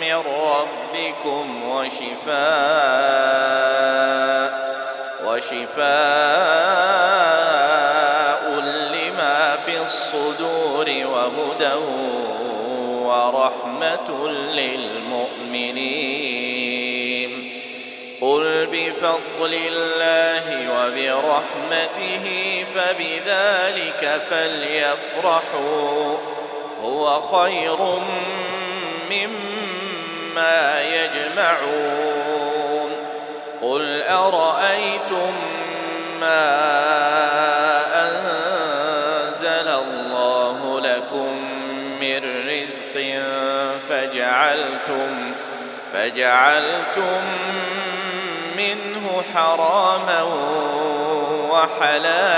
من ربكم وشفاء وشفاء لما في الصدور وهدى ورحمة للمؤمنين. قل بفضل الله وبرحمته فبذلك فليفرحوا هو خير مما يجمعون قل أرأيتم ما أنزل الله لكم من رزق فجعلتم فجعلتم منه حراما وحلالا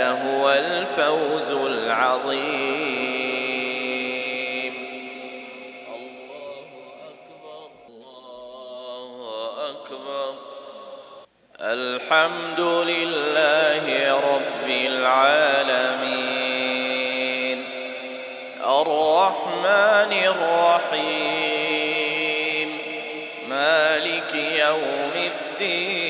هو الفوز العظيم. الله أكبر الله أكبر. الحمد لله رب العالمين. الرحمن الرحيم. مالك يوم الدين.